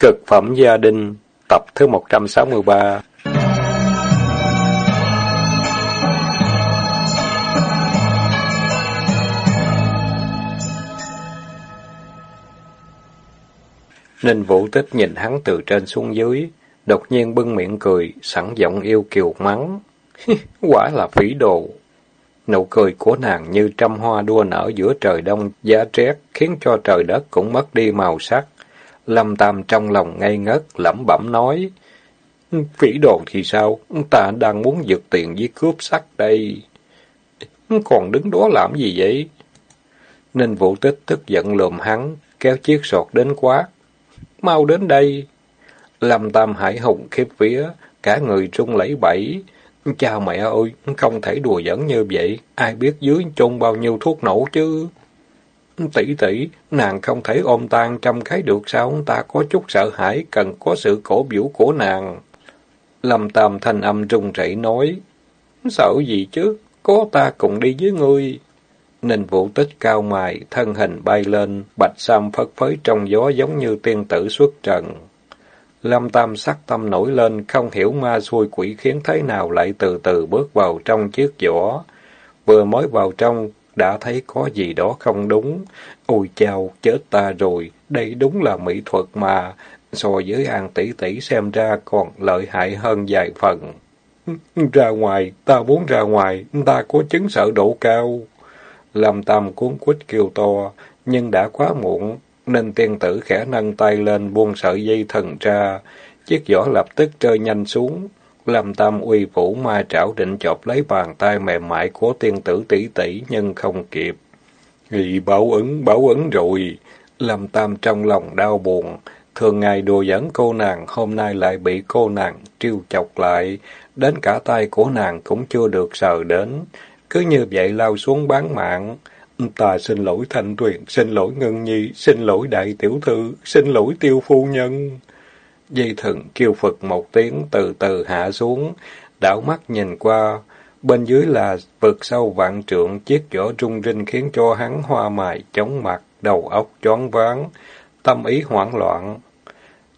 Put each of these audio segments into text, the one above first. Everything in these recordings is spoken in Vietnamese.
Cực phẩm gia đình, tập thứ 163 Ninh Vũ Tích nhìn hắn từ trên xuống dưới, đột nhiên bưng miệng cười, sẵn giọng yêu kiều mắng. Quả là phỉ đồ. Nụ cười của nàng như trăm hoa đua nở giữa trời đông giá rét, khiến cho trời đất cũng mất đi màu sắc. Lâm Tam trong lòng ngây ngất, lẩm bẩm nói. Phỉ đồ thì sao? Ta đang muốn giật tiền với cướp sắt đây. Còn đứng đó làm gì vậy? Ninh Vũ Tích tức giận lùm hắn, kéo chiếc sọt đến quát. Mau đến đây! Lâm Tam Hải hùng khiếp vía, cả người trung lẫy bẫy. Cha mẹ ơi, không thể đùa giỡn như vậy, ai biết dưới chôn bao nhiêu thuốc nổ chứ? Tỷ tỷ, nàng không thể ôm tan trăm cái được sao? Ta có chút sợ hãi, cần có sự cổ biểu của nàng. Lâm Tam thanh âm run rẩy nói, sợ gì chứ, có ta cùng đi với ngươi. Ninh vũ tích cao mài, thân hình bay lên, bạch sam phất phới trong gió giống như tiên tử xuất trần. Lâm Tam sắc tâm nổi lên, không hiểu ma xuôi quỷ khiến thế nào lại từ từ bước vào trong chiếc vỏ. Vừa mới vào trong, đã thấy có gì đó không đúng. Ôi chào, chết ta rồi, đây đúng là mỹ thuật mà, so với An tỷ tỷ xem ra còn lợi hại hơn vài phần. Ra ngoài, ta muốn ra ngoài, ta có chứng sợ độ cao. Lâm Tam cuốn quýt kêu to, nhưng đã quá muộn, nên tiên tử khẽ nâng tay lên buông sợi dây thần ra, chiếc giỏ lập tức rơi nhanh xuống. Lâm Tam uy vũ ma trảo định chộp lấy bàn tay mềm mại của tiên tử tỷ tỷ nhưng không kịp. Nghị báo ứng, báo ứng rồi. Lâm Tam trong lòng đau buồn. Thường ngày đùa dẫn cô nàng, hôm nay lại bị cô nàng trêu chọc lại. Đến cả tay của nàng cũng chưa được sờ đến. Cứ như vậy lao xuống bán mạng. Ta xin lỗi Thanh Tuyền, xin lỗi Ngân Nhi, xin lỗi Đại Tiểu Thư, xin lỗi Tiêu Phu Nhân. Dây thần kêu phật một tiếng từ từ hạ xuống, đảo mắt nhìn qua. Bên dưới là vực sâu vạn trượng, chiếc vỏ rung rinh khiến cho hắn hoa mài, chóng mặt, đầu óc choáng váng, tâm ý hoảng loạn.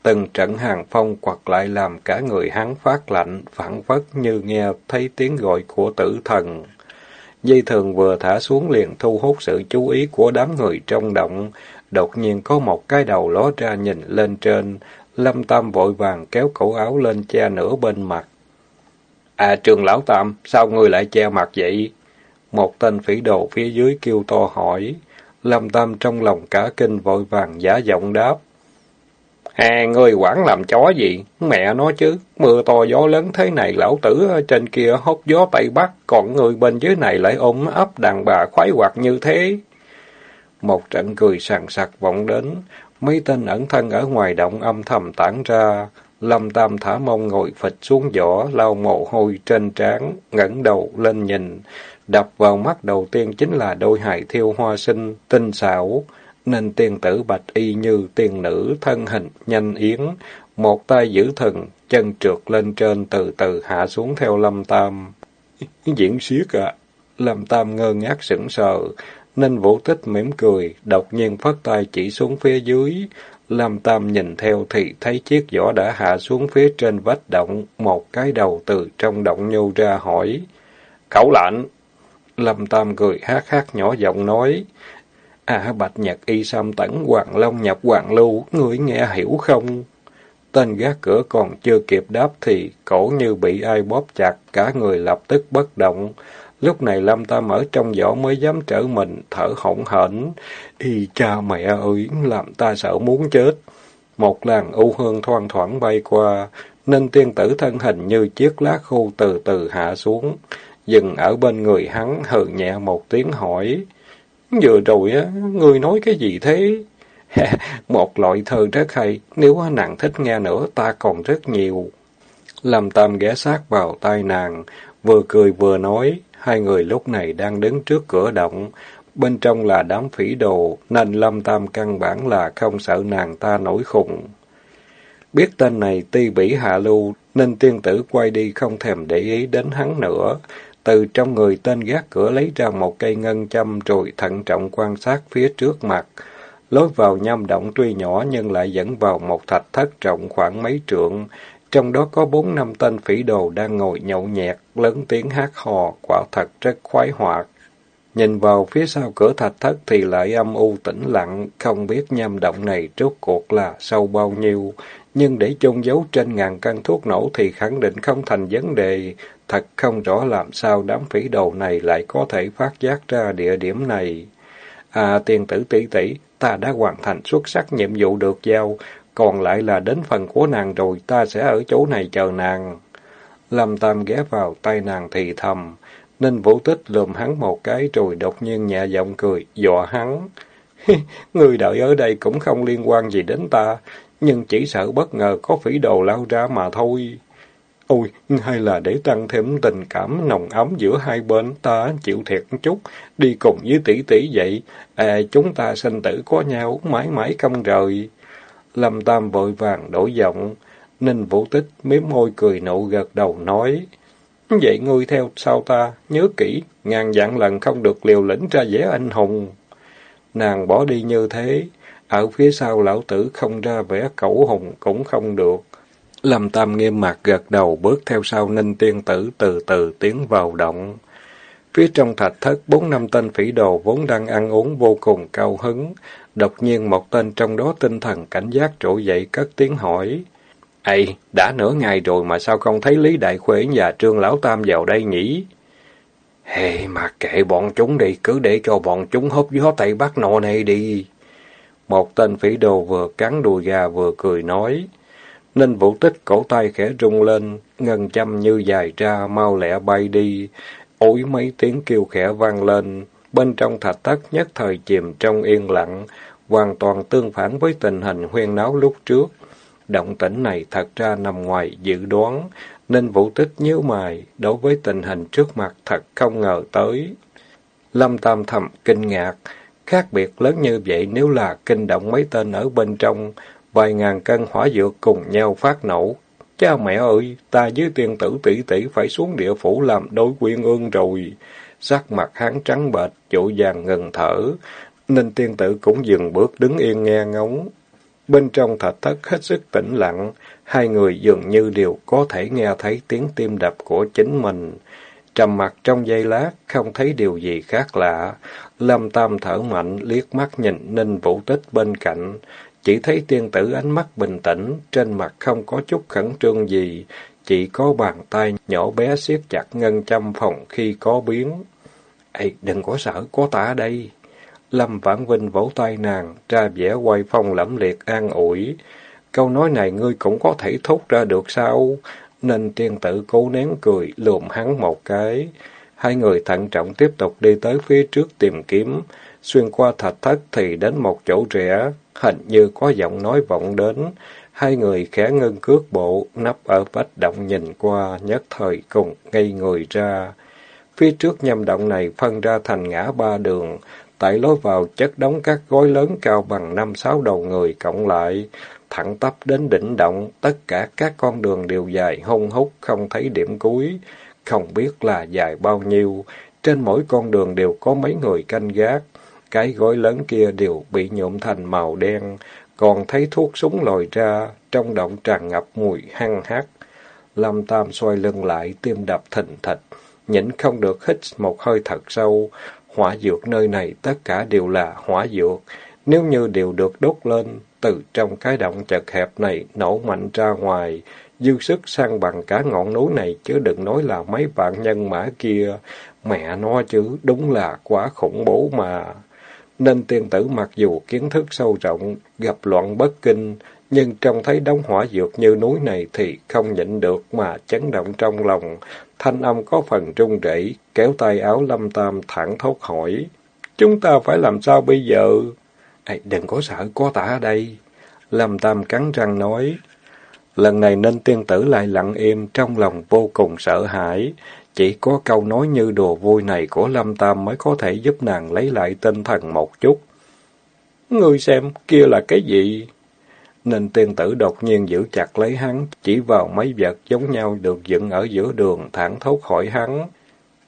Từng trận hàng phong quật lại làm cả người hắn phát lạnh, phản phất như nghe thấy tiếng gọi của tử thần. Dây thường vừa thả xuống liền thu hút sự chú ý của đám người trong động. Đột nhiên có một cái đầu ló ra nhìn lên trên. Lâm Tam vội vàng kéo cổ áo lên che nửa bên mặt. À trường lão Tam, sao ngươi lại che mặt vậy? Một tên phỉ đồ phía dưới kêu to hỏi. Lâm Tam trong lòng cả kinh vội vàng giả giọng đáp. À, ngươi quản làm chó gì? Mẹ nói chứ, mưa to gió lớn thế này lão tử ở trên kia hốt gió Tây Bắc, còn người bên dưới này lại ôm ấp đàn bà khoái hoạt như thế. Một trận cười sàn sặc vọng đến, mấy tên ẩn thân ở ngoài động âm thầm tản ra. Lâm Tam thả mông ngồi phịch xuống giỏ lau mồ hôi trên trán, ngẩng đầu lên nhìn. Đập vào mắt đầu tiên chính là đôi hài thiêu hoa sinh, tinh xảo nên tiên tử bạch y như tiên nữ, thân hình nhanh yến, một tay giữ thần, chân trượt lên trên từ từ hạ xuống theo Lâm Tam. Diễn siết à? Lâm Tam ngơ ngác sững sờ, nên vũ tích mỉm cười, đột nhiên phát tay chỉ xuống phía dưới. Lâm Tam nhìn theo thì thấy chiếc vỏ đã hạ xuống phía trên vách động, một cái đầu từ trong động nhô ra hỏi. Khẩu lạnh! Lâm Tam cười hát hát nhỏ giọng nói. À bạch nhật y sam tẩn hoàng long nhập hoàng lưu, ngươi nghe hiểu không? Tên gác cửa còn chưa kịp đáp thì cổ như bị ai bóp chặt, cả người lập tức bất động. Lúc này Lâm Tam ở trong giỏ mới dám trở mình, thở hổn hển. Y cha mẹ ơi, làm ta sợ muốn chết. Một làn u hương thoang thoảng bay qua, nên tiên tử thân hình như chiếc lá khô từ từ hạ xuống. Dừng ở bên người hắn, hừ nhẹ một tiếng hỏi. Vừa rồi á, ngươi nói cái gì thế? Một loại thơ rất hay, nếu nàng thích nghe nữa, ta còn rất nhiều. Lâm Tam ghé sát vào tai nàng, vừa cười vừa nói, hai người lúc này đang đứng trước cửa động, bên trong là đám phỉ đồ, nên Lâm Tam căn bản là không sợ nàng ta nổi khùng. Biết tên này ti bỉ hạ lưu, nên tiên tử quay đi không thèm để ý đến hắn nữa, từ trong người tên gác cửa lấy ra một cây ngân châm rồi thận trọng quan sát phía trước mặt. Lối vào nham động tuy nhỏ nhưng lại dẫn vào một thạch thất rộng khoảng mấy trượng. Trong đó có bốn năm tên phỉ đồ đang ngồi nhậu nhẹt, lớn tiếng hát hò, quả thật rất khoái hoạt. Nhìn vào phía sau cửa thạch thất thì lại âm u tĩnh lặng, không biết nham động này rốt cuộc là sâu bao nhiêu. Nhưng để chôn giấu trên ngàn căn thuốc nổ thì khẳng định không thành vấn đề. Thật không rõ làm sao đám phỉ đồ này lại có thể phát giác ra địa điểm này. À, tiền tử tỷ tỷ, ta đã hoàn thành xuất sắc nhiệm vụ được giao, còn lại là đến phần của nàng rồi, ta sẽ ở chỗ này chờ nàng. Lâm Tam ghé vào tay nàng thì thầm. Ninh Vũ Tích lườm hắn một cái rồi đột nhiên nhẹ giọng cười, dọa hắn. Người đợi ở đây cũng không liên quan gì đến ta, nhưng chỉ sợ bất ngờ có phỉ đồ lao ra mà thôi. Ôi, hay là để tăng thêm tình cảm nồng ấm giữa hai bên, ta chịu thiệt chút, đi cùng với tỷ tỷ vậy, à, chúng ta sinh tử có nhau, mãi mãi không rời. Lâm Tam vội vàng đổi giọng, Ninh Vũ Tích miếm môi cười nụ gật đầu nói. Vậy ngươi theo sao ta, nhớ kỹ, ngàn dặn lần không được liều lĩnh ra vẻ anh hùng. Nàng bỏ đi như thế, ở phía sau lão tử không ra vẻ cẩu hùng cũng không được. Lâm Tam nghiêm mặt gật đầu bước theo sau ninh tiên tử từ từ tiến vào động. Phía trong thạch thất, bốn năm tên phỉ đồ vốn đang ăn uống vô cùng cao hứng. Đột nhiên một tên trong đó tinh thần cảnh giác trỗi dậy cất tiếng hỏi. Ây, đã nửa ngày rồi mà sao không thấy Lý Đại Khuê và Trương Lão Tam vào đây nhỉ? Hề, hey, mà kệ bọn chúng đi, cứ để cho bọn chúng hốt gió Tây Bắc nọ này đi. Một tên phỉ đồ vừa cắn đùi gà vừa cười nói. Ninh vũ tích cổ tay khẽ rung lên, ngân châm như dài ra, mau lẹ bay đi. Ối mấy tiếng kêu khẽ vang lên, bên trong thạch thất nhất thời chìm trong yên lặng, hoàn toàn tương phản với tình hình huyên náo lúc trước. Động tĩnh này thật ra nằm ngoài dự đoán, nên vũ tích nhíu mày, đối với tình hình trước mặt thật không ngờ tới. Lâm Tam thầm kinh ngạc, khác biệt lớn như vậy nếu là kinh động mấy tên ở bên trong, vài ngàn cân hỏa dược cùng nhau phát nổ. Cha mẹ ơi, ta với tiên tử tỷ tỷ phải xuống địa phủ làm đối quyên ương rồi. Sắc mặt hắn trắng bệch, chỗ vàng ngừng thở, nên tiên tử cũng dừng bước đứng yên nghe ngóng. Bên trong thạch thất hết sức tĩnh lặng, hai người dường như đều có thể nghe thấy tiếng tim đập của chính mình. Trầm mặt trong giây lát, không thấy điều gì khác lạ. Lâm Tam thở mạnh, liếc mắt nhìn Ninh Vũ Tích bên cạnh. Chỉ thấy tiên tử ánh mắt bình tĩnh, trên mặt không có chút khẩn trương gì, chỉ có bàn tay nhỏ bé siết chặt ngân châm phòng khi có biến. Ê, đừng có sợ, có ta ở đây. Lâm Vãn Vinh vỗ tay nàng, ra vẻ quay phong lẫm liệt an ủi. Câu nói này ngươi cũng có thể thốt ra được sao? Nên tiên tử cố nén cười, lườm hắn một cái. Hai người thận trọng tiếp tục đi tới phía trước tìm kiếm. Xuyên qua thạch thất thì đến một chỗ rẽ, hình như có giọng nói vọng đến. Hai người khẽ ngưng cước bộ, nấp ở vách động nhìn qua, nhất thời cùng ngây người ra. Phía trước nhâm động này phân ra thành ngã ba đường, tại lối vào chất đóng các gói lớn cao bằng năm sáu đầu người cộng lại, thẳng tắp đến đỉnh động, tất cả các con đường đều dài hung hút, không thấy điểm cuối, không biết là dài bao nhiêu, trên mỗi con đường đều có mấy người canh gác, cái gói lớn kia đều bị nhuộm thành màu đen, còn thấy thuốc súng lòi ra, trong động tràn ngập mùi hăng hắc. Lâm Tam xoay lưng lại, tim đập thình thịch, nhịn không được hít một hơi thật sâu, Hỏa dược nơi này tất cả đều là hỏa dược. Nếu như đều được đốt lên, từ trong cái động chật hẹp này nổ mạnh ra ngoài, dư sức sang bằng cả ngọn núi này chứ đừng nói là mấy vạn nhân mã kia. Mẹ nó chứ, đúng là quá khủng bố mà. Nên tiên tử mặc dù kiến thức sâu rộng, gặp loạn bất kinh, nhưng trông thấy đống hỏa dược như núi này thì không nhịn được mà chấn động trong lòng, Thanh âm có phần run rẩy, kéo tay áo Lâm Tam thẳng thốt hỏi. Chúng ta phải làm sao bây giờ? Ê, đừng có sợ, có ta ở đây. Lâm Tam cắn răng nói. Lần này nên tiên tử lại lặng im, trong lòng vô cùng sợ hãi. Chỉ có câu nói như đùa vui này của Lâm Tam mới có thể giúp nàng lấy lại tinh thần một chút. Ngươi xem, kia là cái gì? Nên tiên tử đột nhiên giữ chặt lấy hắn, chỉ vào mấy vật giống nhau được dựng ở giữa đường, thẳng thốt khỏi hắn.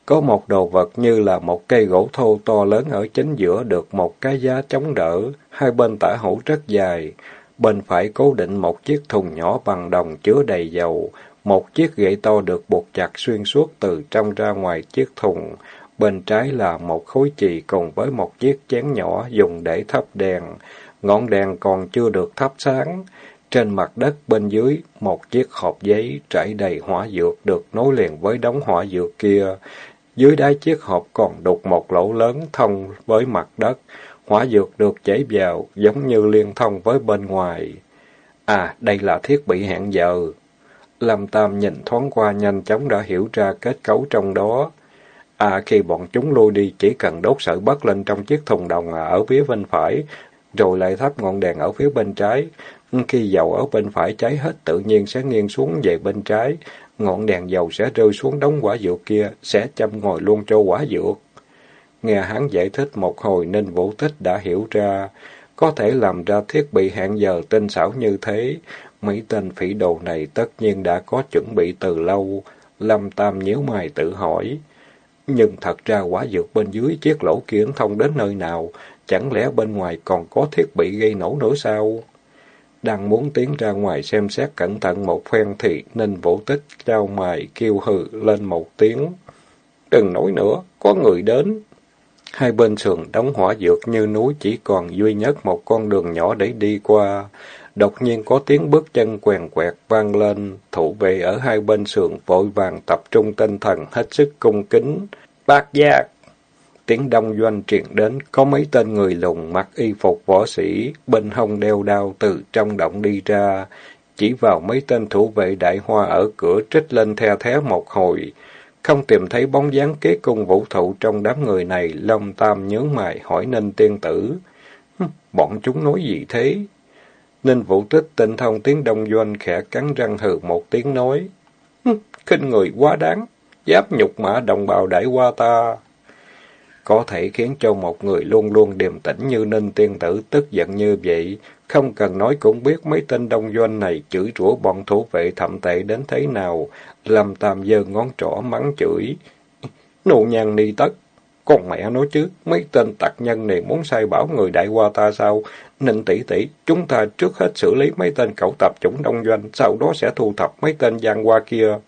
Có một đồ vật như là một cây gỗ thô to lớn ở chính giữa được một cái giá chống đỡ, hai bên tả hữu rất dài. Bên phải cố định một chiếc thùng nhỏ bằng đồng chứa đầy dầu, một chiếc gậy to được buộc chặt xuyên suốt từ trong ra ngoài chiếc thùng. Bên trái là một khối chì cùng với một chiếc chén nhỏ dùng để thắp đèn. Ngọn đèn còn chưa được thắp sáng. Trên mặt đất bên dưới, một chiếc hộp giấy trải đầy hỏa dược được nối liền với đống hỏa dược kia. Dưới đáy chiếc hộp còn đục một lỗ lớn thông với mặt đất. Hỏa dược được chảy vào, giống như liên thông với bên ngoài. À, đây là thiết bị hẹn giờ. Lâm Tam nhìn thoáng qua nhanh chóng đã hiểu ra kết cấu trong đó. À, khi bọn chúng lui đi, chỉ cần đốt sợi bất lên trong chiếc thùng đồng ở phía bên phải, rồi lại thắp ngọn đèn ở phía bên trái. Khi dầu ở bên phải cháy hết, tự nhiên sẽ nghiêng xuống về bên trái. Ngọn đèn dầu sẽ rơi xuống đống quả dược kia, sẽ châm ngồi luôn cho quả dược. Nghe hắn giải thích một hồi nên vũ tích đã hiểu ra, có thể làm ra thiết bị hẹn giờ tinh xảo như thế. Mấy tên phỉ đồ này tất nhiên đã có chuẩn bị từ lâu. Lâm Tam nhíu mày tự hỏi. Nhưng thật ra quả dược bên dưới chiếc lỗ kiến thông đến nơi nào, chẳng lẽ bên ngoài còn có thiết bị gây nổ nữa sao? Đang muốn tiến ra ngoài xem xét cẩn thận một phen thì nên vũ tích trao mày kêu hừ lên một tiếng. Đừng nói nữa, có người đến. Hai bên sườn đóng hỏa dược như núi chỉ còn duy nhất một con đường nhỏ để đi qua. Đột nhiên có tiếng bước chân quèn quẹt vang lên, thủ vệ ở hai bên sườn vội vàng tập trung tinh thần hết sức cung kính. Bác giác! Tiếng đông doanh truyền đến, có mấy tên người lùng mặc y phục võ sĩ, bên hông đeo đao từ trong động đi ra, chỉ vào mấy tên thủ vệ đại hoa ở cửa trích lên theo thé một hồi. Không tìm thấy bóng dáng kế cung vũ thụ trong đám người này, Long Tam nhớ mày hỏi Ninh tiên tử. Bọn chúng nói gì thế? Ninh vũ tích tinh thông tiếng đông doanh khẽ cắn răng hừ một tiếng nói. khinh người quá đáng, giáp nhục mã đồng bào đại qua ta. Có thể khiến cho một người luôn luôn điềm tĩnh như Ninh tiên tử tức giận như vậy, không cần nói cũng biết mấy tên đông doanh này chửi rủa bọn thủ vệ thậm tệ đến thế nào. Lâm Tam giơ ngón trỏ mắng chửi. Nụ nhàn ni tất. Con mẹ nói chứ, mấy tên tặc nhân này muốn sai bảo người đại qua ta sao? Ninh tỷ tỷ, chúng ta trước hết xử lý mấy tên cậu tập chủng đông doanh, sau đó sẽ thu thập mấy tên gian qua kia.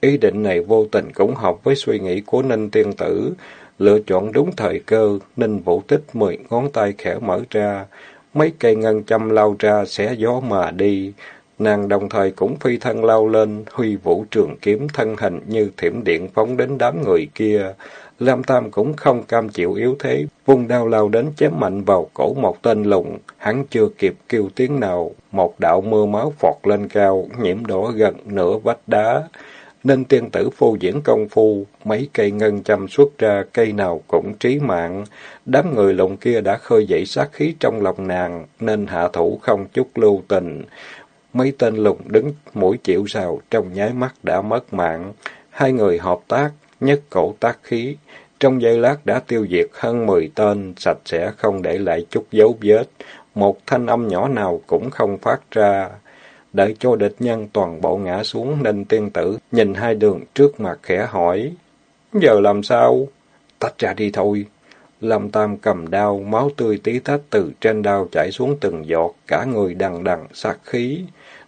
Ý định này vô tình cũng hợp với suy nghĩ của Ninh tiên tử. Lựa chọn đúng thời cơ, Ninh vũ tích mười ngón tay khẽ mở ra. Mấy cây ngân châm lao ra sẽ gió mà đi. Nàng đồng thời cũng phi thân lao lên, huy vũ trường kiếm thân hình như thiểm điện phóng đến đám người kia. Lam Tam cũng không cam chịu yếu thế, vung đao lao đến chém mạnh vào cổ một tên lùng, hắn chưa kịp kêu tiếng nào, một đạo mưa máu phọt lên cao, nhiễm đỏ gần nửa vách đá. Nên tiên tử phô diễn công phu, mấy cây ngân châm xuất ra, cây nào cũng trí mạng. Đám người lùng kia đã khơi dậy sát khí trong lòng nàng, nên hạ thủ không chút lưu tình. Mấy tên lùng đứng mũi chịu sào, trong nháy mắt đã mất mạng. Hai người hợp tác, nhất cổ tác khí. Trong giây lát đã tiêu diệt hơn mười tên, sạch sẽ không để lại chút dấu vết. Một thanh âm nhỏ nào cũng không phát ra. Đợi cho địch nhân toàn bộ ngã xuống nên tiên tử nhìn hai đường trước mặt khẽ hỏi. Giờ làm sao? Tách ra đi thôi. Lâm Tam cầm đao, máu tươi tí tách từ trên đao chảy xuống từng giọt, cả người đằng đằng, sát khí.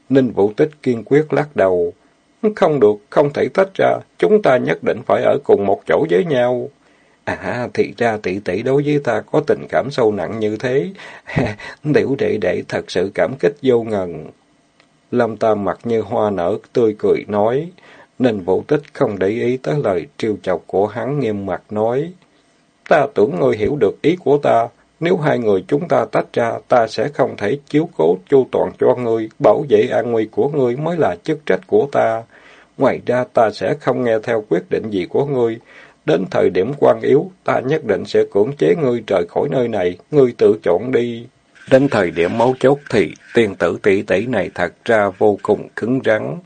Ninh Vũ Tích kiên quyết lắc đầu. Không được, không thể tách ra, chúng ta nhất định phải ở cùng một chỗ với nhau. À, thì ra tỷ tỷ đối với ta có tình cảm sâu nặng như thế. Tiểu đệ đệ thật sự cảm kích vô ngần. Lâm Tam mặt như hoa nở, tươi cười nói. Nên vũ tích không để ý tới lời trêu chọc của hắn nghiêm mặt nói. Ta tưởng ngươi hiểu được ý của ta. Nếu hai người chúng ta tách ra, ta sẽ không thể chiếu cố chu toàn cho ngươi, bảo vệ an nguy của ngươi mới là chức trách của ta. Ngoài ra ta sẽ không nghe theo quyết định gì của ngươi. Đến thời điểm quan yếu, ta nhất định sẽ cưỡng chế ngươi rời khỏi nơi này, ngươi tự chọn đi. Đến thời điểm mấu chốt thì tiên tử tỷ tỷ này thật ra vô cùng cứng rắn.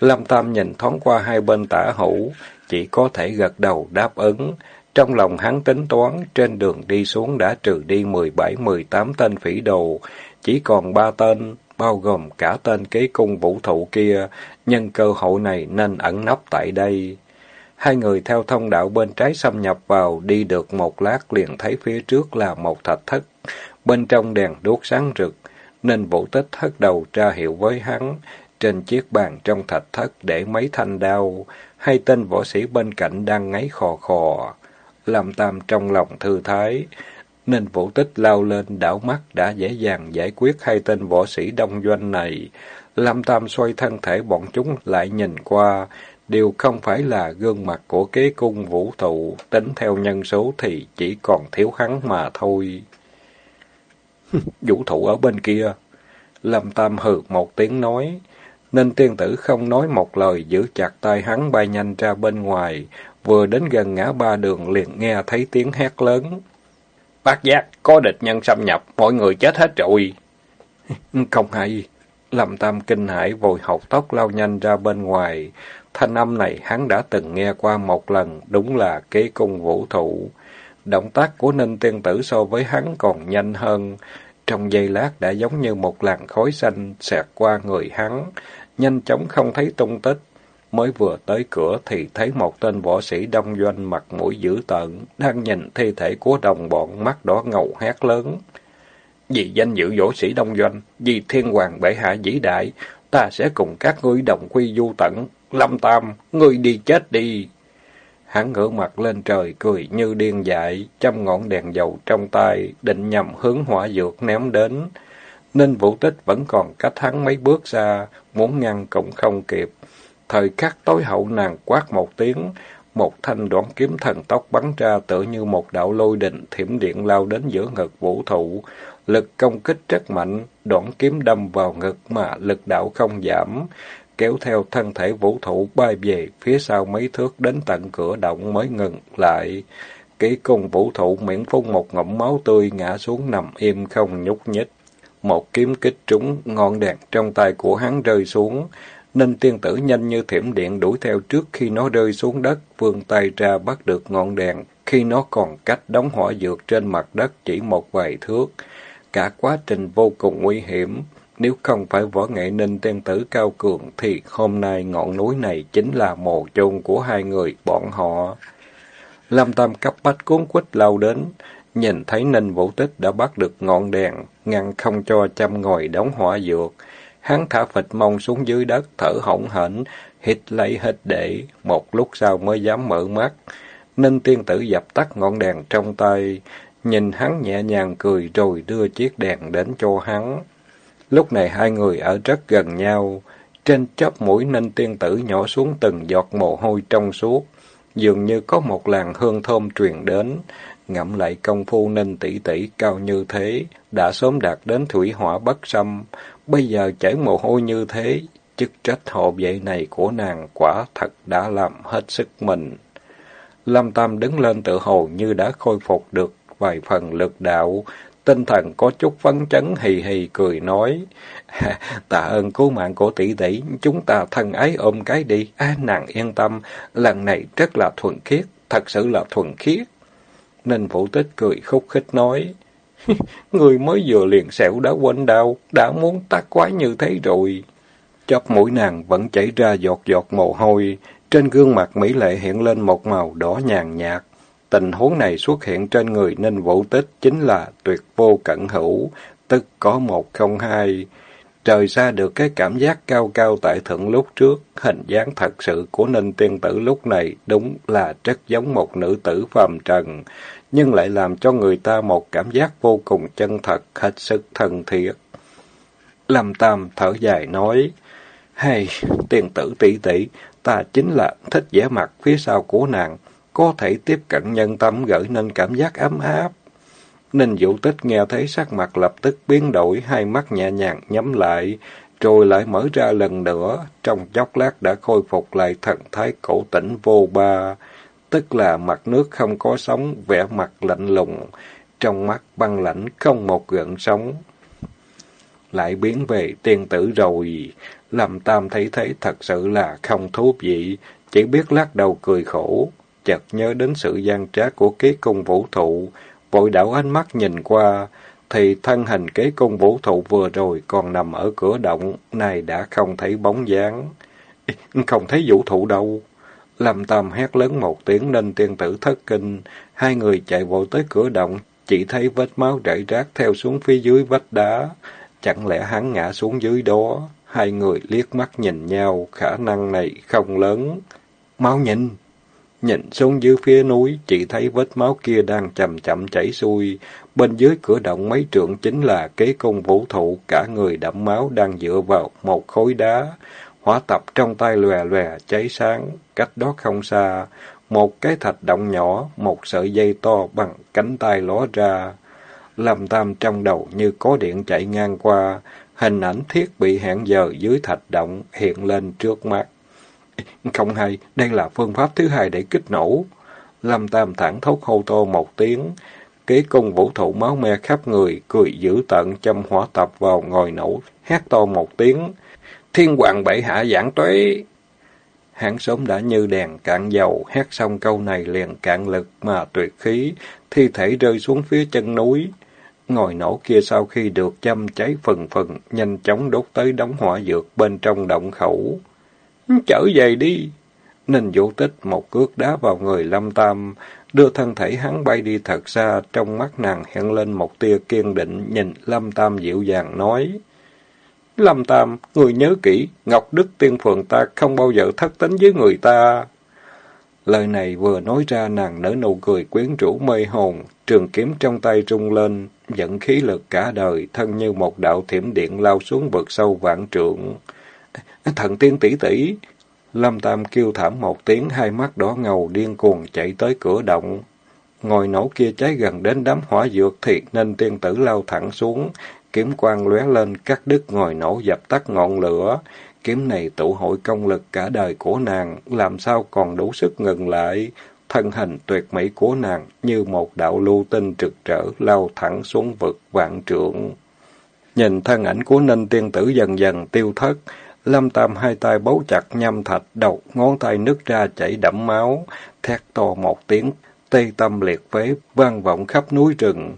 Lâm Tam nhìn thoáng qua hai bên tả hữu, chỉ có thể gật đầu đáp ứng. Trong lòng hắn tính toán, trên đường đi xuống đã trừ đi mười bảy mười tám tên phỉ đồ, chỉ còn ba tên, bao gồm cả tên kế cung vũ thụ kia, nhân cơ hội này nên ẩn nấp tại đây. Hai người theo thông đạo bên trái xâm nhập vào, đi được một lát liền thấy phía trước là một thạch thất. Bên trong đèn đốt sáng rực, nên vũ tích hất đầu ra hiệu với hắn. Trên chiếc bàn trong thạch thất để mấy thanh đao, hai tên võ sĩ bên cạnh đang ngáy khò khò. làm Tam trong lòng thư thái, nên vũ tích lao lên đảo mắt đã dễ dàng giải quyết hai tên võ sĩ đông doanh này. Lâm Tam xoay thân thể bọn chúng lại nhìn qua, đều không phải là gương mặt của kế cung vũ thụ, tính theo nhân số thì chỉ còn thiếu hắn mà thôi vũ thụ ở bên kia. Lâm Tam hừ một tiếng nói, nên tiên tử không nói một lời giữ chặt tay hắn bay nhanh ra bên ngoài, vừa đến gần ngã ba đường liền nghe thấy tiếng hét lớn. Bác giác, có địch nhân xâm nhập, mọi người chết hết rồi. Không hay. Lâm Tam kinh hãi vội học tóc lao nhanh ra bên ngoài. Thanh âm này hắn đã từng nghe qua một lần, đúng là kế cung vũ thụ. Động tác của Ninh Tiên Tử so với hắn còn nhanh hơn. Trong giây lát đã giống như một làn khói xanh xẹt qua người hắn, nhanh chóng không thấy tung tích. Mới vừa tới cửa thì thấy một tên võ sĩ đông doanh mặt mũi dữ tợn, đang nhìn thi thể của đồng bọn mắt đỏ ngầu hét lớn. Vì danh dự võ sĩ đông doanh, vì thiên hoàng bệ hạ vĩ đại, ta sẽ cùng các ngươi đồng quy du tận. Lâm Tam, ngươi đi chết đi! Hắn ngửa mặt lên trời cười như điên dại, châm ngọn đèn dầu trong tay, định nhằm hướng hỏa dược ném đến. Ninh vũ tích vẫn còn cách hắn mấy bước ra, muốn ngăn cũng không kịp. Thời khắc tối hậu nàng quát một tiếng, một thanh đoạn kiếm thần tốc bắn ra tựa như một đạo lôi đình thiểm điện lao đến giữa ngực vũ thụ. Lực công kích rất mạnh, đoạn kiếm đâm vào ngực mà lực đạo không giảm, kéo theo thân thể vũ thụ bay về phía sau mấy thước đến tận cửa động mới ngừng lại. Kỹ cung vũ thụ miễn phun một ngụm máu tươi ngã xuống nằm im không nhúc nhích. Một kiếm kích trúng, ngọn đèn trong tay của hắn rơi xuống, nên tiên tử nhanh như thiểm điện đuổi theo trước khi nó rơi xuống đất, vươn tay ra bắt được ngọn đèn, khi nó còn cách đóng hỏa dược trên mặt đất chỉ một vài thước. Cả quá trình vô cùng nguy hiểm, nếu không phải võ nghệ ninh tiên tử cao cường thì hôm nay ngọn núi này chính là mồ chôn của hai người bọn họ. Lâm Tam cấp bách cuốn quýt lao đến, nhìn thấy Ninh Vũ Tích đã bắt được ngọn đèn, ngăn không cho chăm ngồi đóng hỏa dược. Hắn thả phịch mông xuống dưới đất, thở hổn hển, hít lấy hít để, một lúc sau mới dám mở mắt. Ninh tiên tử dập tắt ngọn đèn trong tay, nhìn hắn nhẹ nhàng cười rồi đưa chiếc đèn đến cho hắn. Lúc này hai người ở rất gần nhau, trên chóp mũi Ninh tiên tử nhỏ xuống từng giọt mồ hôi trong suốt, dường như có một làn hương thơm truyền đến. Ngậm lại công phu Ninh tỷ tỷ cao như thế, đã sớm đạt đến thủy hỏa bất xâm, Bây giờ chảy mồ hôi như thế, chức trách hộ vệ này của nàng quả thật đã làm hết sức mình. Lâm Tam đứng lên tự hồ như đã khôi phục được vài phần lực đạo, tinh thần có chút phấn chấn hì hì cười nói. Tạ ơn cứu mạng của tỷ tỷ, chúng ta thân ái ôm cái đi, à, nàng yên tâm, lần này rất là thuần khiết, thật sự là thuần khiết. Ninh Vũ Tích cười khúc khích nói. Người mới vừa liền sẹo đã quên đau, đã muốn tác quái như thế rồi. Chóp mũi nàng vẫn chảy ra giọt giọt mồ hôi, trên gương mặt Mỹ Lệ hiện lên một màu đỏ nhàn nhạt. Tình huống này xuất hiện trên người Ninh Vũ Tích chính là tuyệt vô cẩn hữu, tức có một không hai. Trời ra được cái cảm giác cao cao tại thượng lúc trước, hình dáng thật sự của Ninh Tiên Tử lúc này đúng là rất giống một nữ tử phàm trần nhưng lại làm cho người ta một cảm giác vô cùng chân thật, hết sức thân thiết. Lâm Tam thở dài nói, Hay, tiên tử tỷ tỷ, ta chính là thích vẻ mặt phía sau của nàng, có thể tiếp cận nhân tâm gửi nên cảm giác ấm áp. Ninh Vũ Tích nghe thấy sắc mặt lập tức biến đổi, hai mắt nhẹ nhàng nhắm lại, rồi lại mở ra lần nữa, trong chốc lát đã khôi phục lại thần thái cổ tỉnh vô ba tức là mặt nước không có sóng, vẻ mặt lạnh lùng, trong mắt băng lãnh không một gợn sóng. Lại biến về tiên tử rồi, làm tam thấy thấy thật sự là không thú vị, chỉ biết lắc đầu cười khổ, chợt nhớ đến sự gian trá của kế công vũ thụ, vội đảo ánh mắt nhìn qua, thì thân hình kế công vũ thụ vừa rồi còn nằm ở cửa động, này đã không thấy bóng dáng. Không thấy vũ thụ đâu. Lâm Tam hét lớn một tiếng nên tiên tử thất kinh. Hai người chạy vội tới cửa động, chỉ thấy vết máu rải rác theo xuống phía dưới vách đá. Chẳng lẽ hắn ngã xuống dưới đó? Hai người liếc mắt nhìn nhau, khả năng này không lớn. Máu nhìn! Nhìn xuống dưới phía núi, chỉ thấy vết máu kia đang chậm chậm chảy xuôi. Bên dưới cửa động mấy trượng chính là kế công vũ thụ, cả người đẫm máu đang dựa vào một khối đá. Hỏa tập trong tay lòe lòe cháy sáng, cách đó không xa, một cái thạch động nhỏ, một sợi dây to bằng cánh tay ló ra. làm Tam trong đầu như có điện chạy ngang qua, hình ảnh thiết bị hẹn giờ dưới thạch động hiện lên trước mắt. Không hay, đây là phương pháp thứ hai để kích nổ. Lâm Tam thẳng thốt hô to một tiếng, kế công vũ thụ máu me khắp người, cười dữ tận châm hỏa tập vào ngồi nổ, hét to một tiếng. Thiên hoàng bệ hạ giảng tuế. Hắn sớm đã như đèn cạn dầu, hét xong câu này liền cạn lực mà tuyệt khí, thi thể rơi xuống phía chân núi. Ngồi nổ kia sau khi được châm cháy phần phần, nhanh chóng đốt tới đống hỏa dược bên trong động khẩu. Trở về đi! Ninh vũ tích một cước đá vào người Lâm Tam, đưa thân thể hắn bay đi thật xa, trong mắt nàng hiện lên một tia kiên định, nhìn Lâm Tam dịu dàng nói. Lâm Tam, người nhớ kỹ, Ngọc Đức Tiên Phượng ta không bao giờ thất tính với người ta. Lời này vừa nói ra nàng nở nụ cười quyến rũ mê hồn, trường kiếm trong tay trung lên, dẫn khí lực cả đời, thân như một đạo thiểm điện lao xuống vực sâu vạn trượng. Thần tiên tỷ tỷ Lâm Tam kêu thảm một tiếng, hai mắt đỏ ngầu điên cuồng chạy tới cửa động. Ngồi nổ kia cháy gần đến đám hỏa dược thiệt nên tiên tử lao thẳng xuống, kiếm quang lóe lên cắt đứt ngồi nổ dập tắt ngọn lửa. Kiếm này tụ hội công lực cả đời của nàng, làm sao còn đủ sức ngừng lại. Thân hình tuyệt mỹ của nàng như một đạo lưu tinh trực trở lao thẳng xuống vực vạn trượng. Nhìn thân ảnh của ninh tiên tử dần dần tiêu thất, Lâm Tam hai tay bấu chặt nhâm thạch, đầu ngón tay nứt ra chảy đẫm máu, thét to một tiếng, tê tâm liệt phế, vang vọng khắp núi rừng.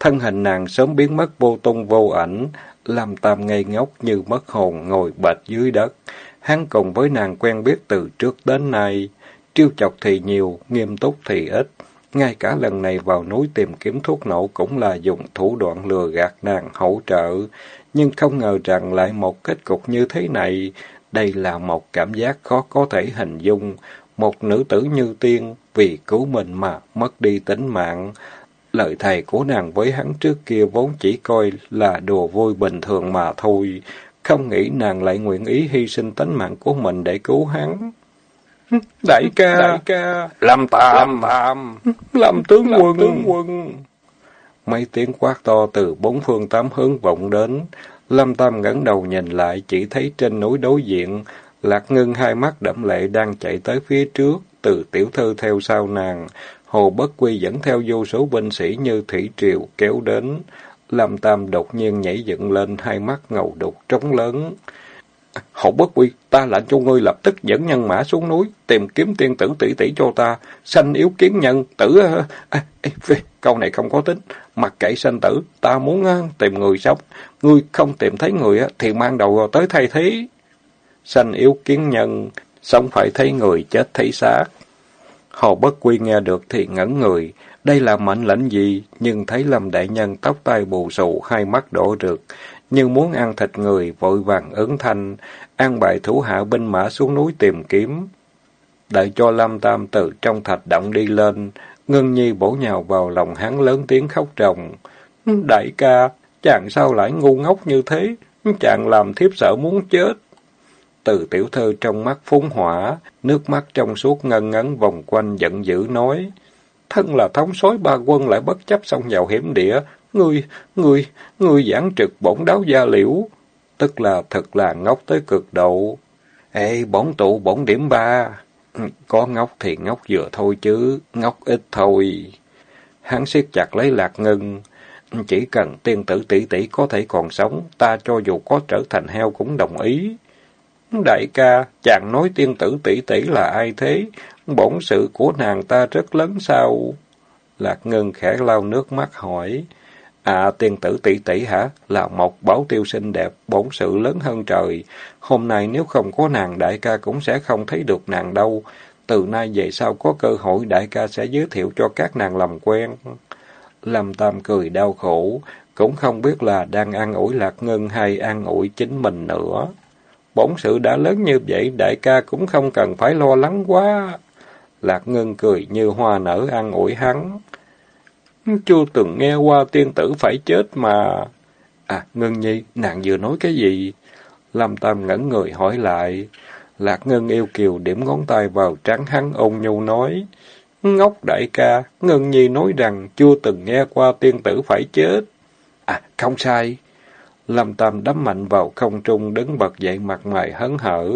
Thân hình nàng sớm biến mất vô tung vô ảnh, Lâm Tam ngây ngốc như mất hồn ngồi bệt dưới đất. Hắn cùng với nàng quen biết từ trước đến nay, triêu chọc thì nhiều, nghiêm túc thì ít. Ngay cả lần này vào núi tìm kiếm thuốc nổ cũng là dùng thủ đoạn lừa gạt nàng hỗ trợ nhưng không ngờ rằng lại một kết cục như thế này. Đây là một cảm giác khó có thể hình dung. Một nữ tử như tiên, vì cứu mình mà mất đi tính mạng. Lời thầy của nàng với hắn trước kia vốn chỉ coi là đùa vui bình thường mà thôi. Không nghĩ nàng lại nguyện ý hy sinh tính mạng của mình để cứu hắn. Đại ca, đại ca, Lâm Tam, Tam, Lâm tướng quân, tướng quân. Mấy tiếng quát to từ bốn phương tám hướng vọng đến. Lâm Tam ngẩng đầu nhìn lại, chỉ thấy trên núi đối diện, Lạc Ngưng hai mắt đẫm lệ đang chạy tới phía trước, từ tiểu thư theo sau nàng. Hồ Bất Quy dẫn theo vô số binh sĩ như thủy triều kéo đến. Lâm Tam đột nhiên nhảy dựng lên, hai mắt ngầu đục trống lớn. Hậu bất quy, ta lệnh cho ngươi lập tức dẫn nhân mã xuống núi, tìm kiếm tiên tử tỷ tỷ cho ta, sanh yếu kiến nhân, tử... Ờ, à, câu này không có tính, mặc kệ sanh tử, ta muốn ờ, tìm người sống, ngươi không tìm thấy người ờ, thì mang đầu tới thay thế. Sanh yếu kiến nhân, sống phải thấy người, chết thấy xác. Hồ Bất Quy nghe được thì ngẩn người, đây là mệnh lệnh gì, nhưng thấy Lâm Đại Nhân tóc tai bù xù, hai mắt đỏ rực, như muốn ăn thịt người, vội vàng ứng thanh, an bài thủ hạ binh mã xuống núi tìm kiếm. Đợi cho lam Tam từ trong thạch động đi lên, Ngân Nhi bổ nhào vào lòng hắn lớn tiếng khóc ròng. Đại ca, chàng sao lại ngu ngốc như thế? Chàng làm thiếp sợ muốn chết. Từ tiểu thơ trong mắt phúng hỏa, nước mắt trong suốt ngân ngấn vòng quanh giận dữ nói. Thân là thống soái ba quân lại bất chấp xông vào hiểm địa, Ngươi, ngươi, ngươi giảng trực bổn đáo gia liễu, tức là thật là ngốc tới cực độ. Ê, bổn tụ bổn điểm ba. Có ngốc thì ngốc vừa thôi chứ, ngốc ít thôi. Hắn siết chặt lấy lạc ngân. Chỉ cần tiên tử tỷ tỷ có thể còn sống, ta cho dù có trở thành heo cũng đồng ý. Đại ca, chàng nói tiên tử tỷ tỷ là ai thế? Bổn sự của nàng ta rất lớn sao? Lạc Ngân khẽ lau nước mắt hỏi. À, tiên tử tỷ tỷ hả? Là một bảo tiêu xinh đẹp, bổn sự lớn hơn trời. Hôm nay nếu không có nàng đại ca cũng sẽ không thấy được nàng đâu. từ nay về sau có cơ hội đại ca sẽ giới thiệu cho các nàng làm quen. Lâm Tam cười đau khổ, cũng không biết là đang an ủi Lạc Ngân hay an ủi chính mình nữa. Bổn sự đã lớn như vậy, đại ca cũng không cần phải lo lắng quá. Lạc Ngân cười như hoa nở an ủi hắn. Chưa từng nghe qua tiên tử phải chết mà. À, Ngân Nhi, nàng vừa nói cái gì? Lâm Tam ngẩn người hỏi lại. Lạc Ngân yêu kiều điểm ngón tay vào trắng hắn ôn nhu nói. Ngốc đại ca, Ngân Nhi nói rằng chưa từng nghe qua tiên tử phải chết. À, không sai. Lâm Tam đấm mạnh vào không trung đứng bật dậy mặt mày hấn hở,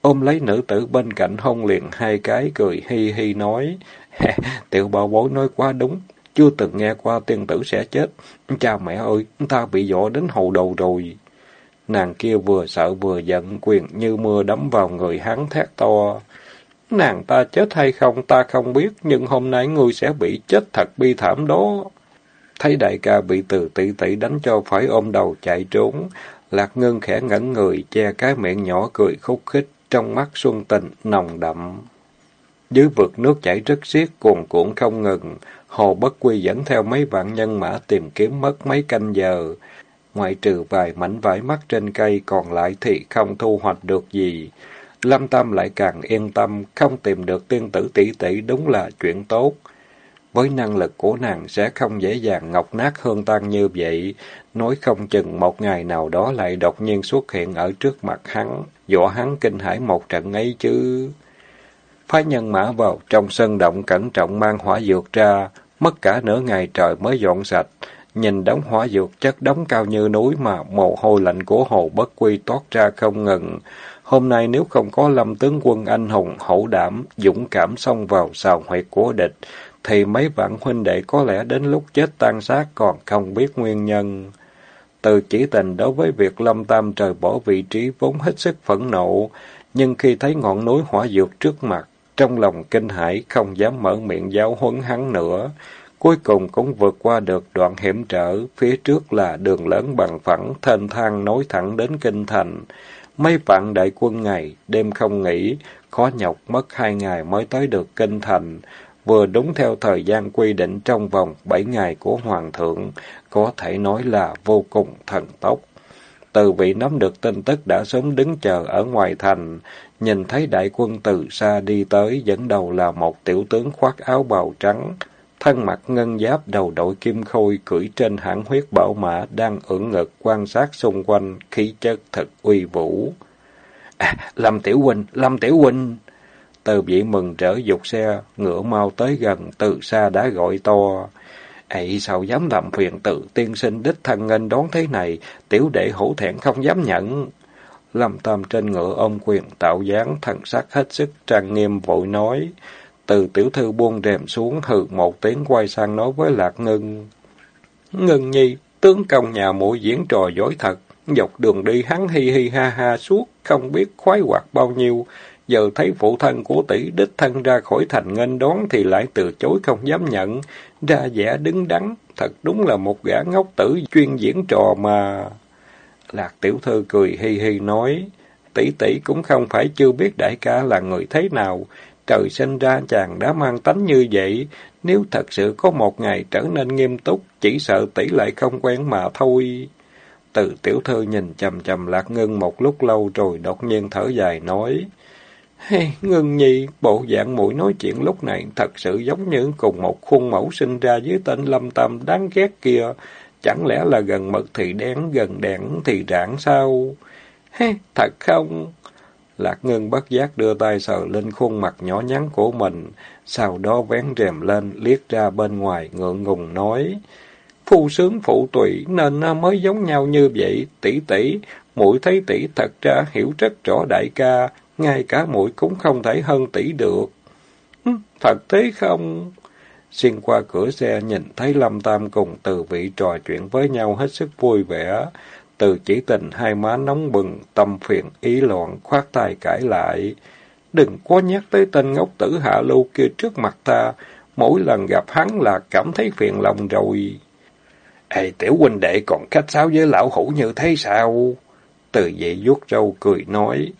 ôm lấy nữ tử bên cạnh hôn liền hai cái cười hi hi nói. Tiểu bảo bối nói quá đúng, chưa từng nghe qua tiên tử sẽ chết. Cha mẹ ơi, ta bị dọa đến hầu đầu rồi. Nàng kia vừa sợ vừa giận, quyền như mưa đấm vào người hắn thét to. Nàng ta chết hay không ta không biết, nhưng hôm nay ngươi sẽ bị chết thật bi thảm đó. Thấy đại ca bị từ tỷ tỷ đánh cho phải ôm đầu chạy trốn, Lạc Ngân khẽ ngẩn người, che cái miệng nhỏ cười khúc khích, trong mắt xuân tình, nồng đậm. Dưới vực nước chảy rất xiết, cuồn cuộn không ngừng, Hồ Bất Quy dẫn theo mấy vạn nhân mã tìm kiếm mất mấy canh giờ. Ngoại trừ vài mảnh vải mắt trên cây, còn lại thì không thu hoạch được gì. Lâm Tâm lại càng yên tâm, không tìm được tiên tử tỷ tỷ đúng là chuyện tốt. Với năng lực của nàng sẽ không dễ dàng ngọc nát hương tan như vậy, nói không chừng một ngày nào đó lại đột nhiên xuất hiện ở trước mặt hắn, dọa hắn kinh hãi một trận ấy chứ. Phái nhân mã vào trong sân động cẩn trọng mang hỏa dược ra, mất cả nửa ngày trời mới dọn sạch. Nhìn đống hỏa dược chất đóng cao như núi mà mồ hôi lạnh của hồ bất quy toát ra không ngừng. Hôm nay nếu không có lâm tướng quân anh hùng hậu đảm, dũng cảm xông vào sào huyệt của địch, thì mấy vạn huynh đệ có lẽ đến lúc chết tan xác còn không biết nguyên nhân. Từ chỉ tình đối với việc lâm tam trời bỏ vị trí vốn hết sức phẫn nộ, nhưng khi thấy ngọn núi hỏa dược trước mặt, trong lòng kinh hãi không dám mở miệng giáo huấn hắn nữa. Cuối cùng cũng vượt qua được đoạn hiểm trở, phía trước là đường lớn bằng phẳng, thênh thang nối thẳng đến kinh thành. Mấy vạn đại quân ngày, đêm không nghỉ, khó nhọc mất hai ngày mới tới được kinh thành, vừa đúng theo thời gian quy định trong vòng bảy ngày của Hoàng thượng, có thể nói là vô cùng thần tốc. Từ vị nắm được tin tức đã sớm đứng chờ ở ngoài thành, nhìn thấy đại quân từ xa đi tới, dẫn đầu là một tiểu tướng khoác áo bào trắng, thân mặt ngân giáp đầu đội kim khôi cưỡi trên hãng huyết bảo mã đang ưỡn ngực quan sát xung quanh, khí chất thật uy vũ. À, Lâm Tiểu Huynh, Lâm Tiểu Huynh! Từ vị mừng trở dục xe, ngựa mau tới gần, từ xa đã gọi to ấy sao dám làm phiền tự tiên sinh đích thân nghênh đón thế này, tiểu đệ hổ thẹn không dám nhận. Lâm Tam trên ngựa ôm quyền tạo dáng thần sắc hết sức trang nghiêm vội nói. Từ tiểu thư buông rèm xuống hừ một tiếng quay sang nói với Lạc Ngân. Ngân nhi, tướng công nhà mũi diễn trò giỏi thật, dọc đường đi hắn hi hi ha ha suốt, không biết khoái hoạt bao nhiêu. Giờ thấy phụ thân của tỷ đích thân ra khỏi thành nghênh đón thì lại từ chối không dám nhận, ra vẻ đứng đắn, thật đúng là một gã ngốc tử chuyên diễn trò mà. Lạc tiểu thư cười hi hi nói, tỷ tỷ cũng không phải chưa biết đại ca là người thế nào, trời sinh ra chàng đã mang tánh như vậy, nếu thật sự có một ngày trở nên nghiêm túc, chỉ sợ tỷ lại không quen mà thôi. Từ tiểu thư nhìn chầm chầm lạc ngưng một lúc lâu rồi đột nhiên thở dài nói, Hey, ngưng nhi, bộ dạng mũi nói chuyện lúc này thật sự giống như cùng một khuôn mẫu sinh ra với tên lâm tâm đáng ghét kia. Chẳng lẽ là gần mực thì đen, gần đèn thì rạng sao? Hey, thật không? Lạc ngưng bất giác đưa tay sờ lên khuôn mặt nhỏ nhắn của mình, sau đó vén rèm lên, liếc ra bên ngoài, ngượng ngùng nói. Phu sướng phụ tụy nên mới giống nhau như vậy, tỷ tỷ, muội thấy tỷ thật ra hiểu rất rõ đại ca, ngay cả mũi cũng không thể hơn tỷ được. Ừ, thật thế không? Xuyên qua cửa xe nhìn thấy Lâm Tam cùng từ vị trò chuyện với nhau hết sức vui vẻ. Từ chỉ tình hai má nóng bừng, tâm phiền ý loạn, khoát tay cãi lại. Đừng có nhắc tới tên ngốc tử hạ lưu kia trước mặt ta, mỗi lần gặp hắn là cảm thấy phiền lòng rồi. Ê, tiểu huynh đệ còn khách sáo với lão hủ như thế sao? Từ dị vuốt râu cười nói.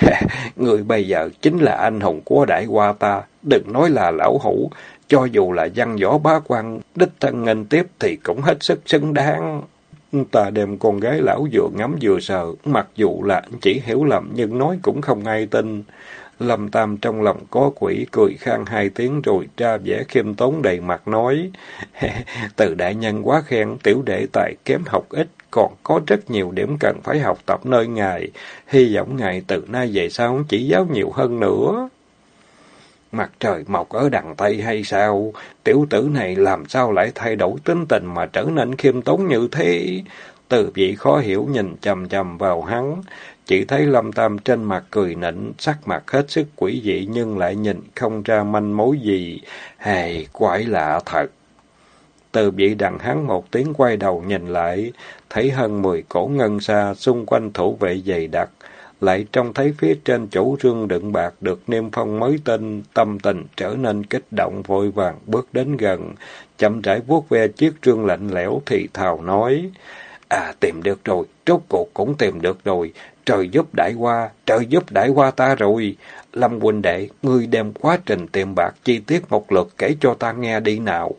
người bây giờ chính là anh hùng của đại qua ta, đừng nói là lão hủ, cho dù là văn võ bá quan đích thân nghênh tiếp thì cũng hết sức xứng đáng. Ta đem con gái lão vừa ngắm vừa sợ, mặc dù là chỉ hiểu lầm nhưng nói cũng không ai tin. Lâm Tam trong lòng có quỷ cười khang hai tiếng rồi ra vẻ khiêm tốn đầy mặt nói. Từ đại nhân quá khen, tiểu đệ tài kém học ít, còn có rất nhiều điểm cần phải học tập nơi ngài. Hy vọng ngài từ nay về sau chỉ giáo nhiều hơn nữa. Mặt trời mọc ở đằng Tây hay sao? Tiểu tử này làm sao lại thay đổi tính tình mà trở nên khiêm tốn như thế? Từ vị khó hiểu nhìn chầm chầm vào hắn. Chỉ thấy Lâm Tam trên mặt cười nịnh, sắc mặt hết sức quỷ dị nhưng lại nhìn không ra manh mối gì. Hề, quái lạ thật. Từ vị đằng hắn một tiếng quay đầu nhìn lại, thấy hơn mười cổ ngân xa xung quanh thủ vệ dày đặc, lại trông thấy phía trên chỗ rương đựng bạc được niêm phong mới tinh, tâm tình trở nên kích động vội vàng bước đến gần, chậm rãi vuốt ve chiếc rương lạnh lẽo thì thào nói, À tìm được rồi, rốt cuộc cũng tìm được rồi, trời giúp đại qua, trời giúp đại qua ta rồi. Lâm huynh đệ, ngươi đem quá trình tìm bạc chi tiết một lượt kể cho ta nghe đi nào.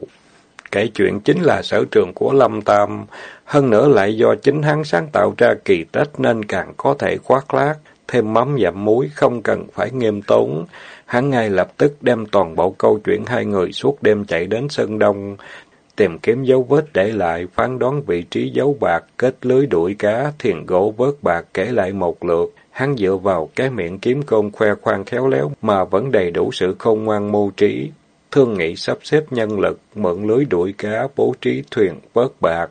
Kể chuyện chính là sở trường của Lâm Tam, hơn nữa lại do chính hắn sáng tạo ra kỳ tích nên càng có thể khoác lác, thêm mắm dặm muối không cần phải nghiêm tốn. Hắn ngay lập tức đem toàn bộ câu chuyện hai người suốt đêm chạy đến Sơn Đông, tìm kiếm dấu vết để lại, phán đoán vị trí dấu bạc, kết lưới đuổi cá, thiền gỗ vớt bạc kể lại một lượt. Hắn dựa vào cái miệng kiếm côn khoe khoang khéo léo mà vẫn đầy đủ sự khôn ngoan mưu trí. Thương nghị sắp xếp nhân lực, mượn lưới đuổi cá, bố trí thuyền vớt bạc.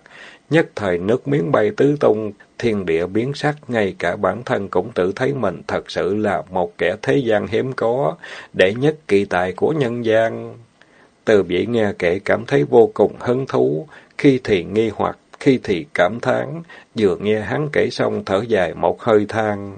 Nhất thời nước miếng bay tứ tung, thiên địa biến sắc, ngay cả bản thân cũng tự thấy mình thật sự là một kẻ thế gian hiếm có, đệ nhất kỳ tài của nhân gian. Từ vị nghe kể cảm thấy vô cùng hứng thú, khi thì nghi hoặc, khi thì cảm thán, vừa nghe hắn kể xong thở dài một hơi than.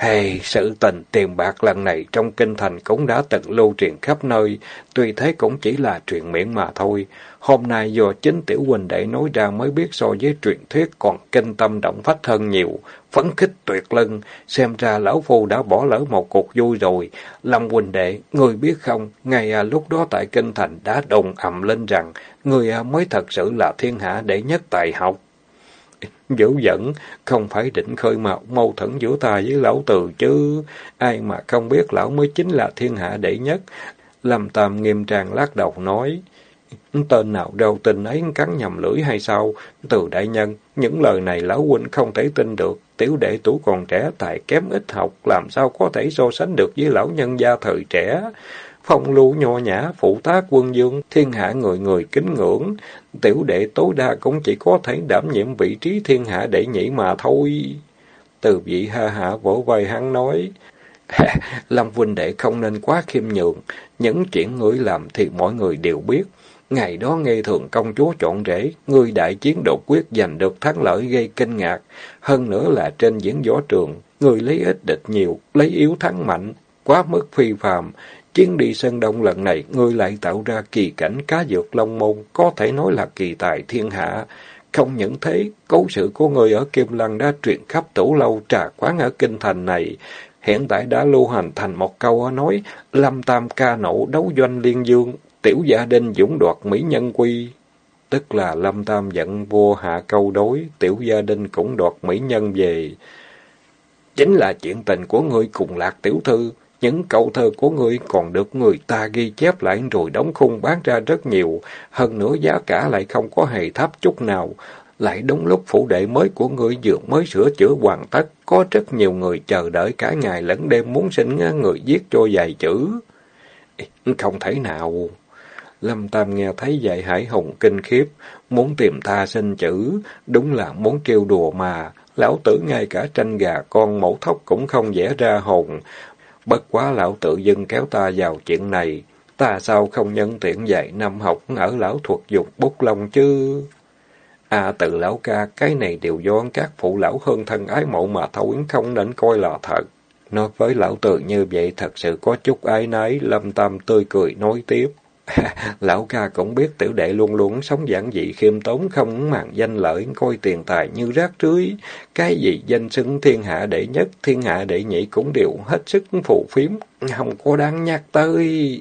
Hey, sự tình tiền bạc lần này trong kinh thành cũng đã từng lưu truyền khắp nơi, tuy thế cũng chỉ là truyền miệng mà thôi. Hôm nay do chính tiểu huynh đệ nói ra mới biết so với truyền thuyết còn kinh tâm động phách hơn nhiều, phấn khích tuyệt lưng, xem ra lão phu đã bỏ lỡ một cuộc vui rồi. Lâm huynh đệ, người biết không, ngày à, lúc đó tại kinh thành đã đồng ầm lên rằng, người à, mới thật sự là thiên hạ đệ nhất tài học. Dữ dẫn, không phải định khơi mạo mâu thuẫn giữa ta với lão từ chứ. Ai mà không biết lão mới chính là thiên hạ đệ nhất. Lâm Tam nghiêm trang lắc đầu nói. Tên nào đâu tin ấy cắn nhầm lưỡi hay sao? Từ đại nhân, những lời này lão huynh không thể tin được. Tiểu đệ tú còn trẻ tài kém ít học, làm sao có thể so sánh được với lão nhân gia thời trẻ phong lưu nho nhã, phụ tá quân dương, thiên hạ người người kính ngưỡng. Tiểu đệ tối đa cũng chỉ có thể đảm nhiệm vị trí thiên hạ đệ nhị mà thôi. Từ vị ha hạ vỗ vai hắn nói, Lâm huynh đệ không nên quá khiêm nhường, những chuyện ngươi làm thì mọi người đều biết. Ngày đó nghe thường công chúa chọn rễ, ngươi đại chiến đột quyết giành được thắng lợi gây kinh ngạc. Hơn nữa là trên diễn võ trường, ngươi lấy ít địch nhiều, lấy yếu thắng mạnh, quá mức phi phàm, Chuyến đi Sơn Đông lần này, ngươi lại tạo ra kỳ cảnh cá dược long môn, có thể nói là kỳ tài thiên hạ. Không những thế, cố sự của ngươi ở Kim Lăng đã truyền khắp tủ lâu trà quán ở Kinh Thành này. Hiện tại đã lưu hành thành một câu nói, Lâm Tam ca nộ đấu doanh liên dương, tiểu gia đình dũng đoạt mỹ nhân quy. Tức là Lâm Tam giận vua hạ câu đối, tiểu gia đình cũng đoạt mỹ nhân về. Chính là chuyện tình của ngươi cùng lạc tiểu thư, những câu thơ của ngươi còn được người ta ghi chép lại rồi đóng khung bán ra rất nhiều, hơn nữa giá cả lại không có hề thấp chút nào. Lại đúng lúc phủ đệ mới của ngươi vừa mới sửa chữa hoàn tất, có rất nhiều người chờ đợi cả ngày lẫn đêm muốn xin người viết cho vài chữ. Không thể nào. Lâm Tam nghe thấy vậy hải hùng kinh khiếp, muốn tìm tha xin chữ, đúng là muốn trêu đùa mà. Lão tử ngay cả tranh gà con mẫu thóc cũng không vẽ ra hồn, Bất quá lão tự dưng kéo ta vào chuyện này, ta sao không nhân tiện dạy năm học ở lão thuật dục bút lông chứ? À tự lão ca, cái này đều do các phụ lão hơn thân ái mộ mà thôi, không nên coi là thật. Nói với lão tự như vậy thật sự có chút ái nái, lâm tam tươi cười nói tiếp. Lão ca cũng biết tiểu đệ luôn luôn sống giản dị khiêm tốn không màng danh lợi, coi tiền tài như rác rưới. Cái gì danh xưng thiên hạ đệ nhất, thiên hạ đệ nhị cũng đều hết sức phù phiếm, không có đáng nhắc tới.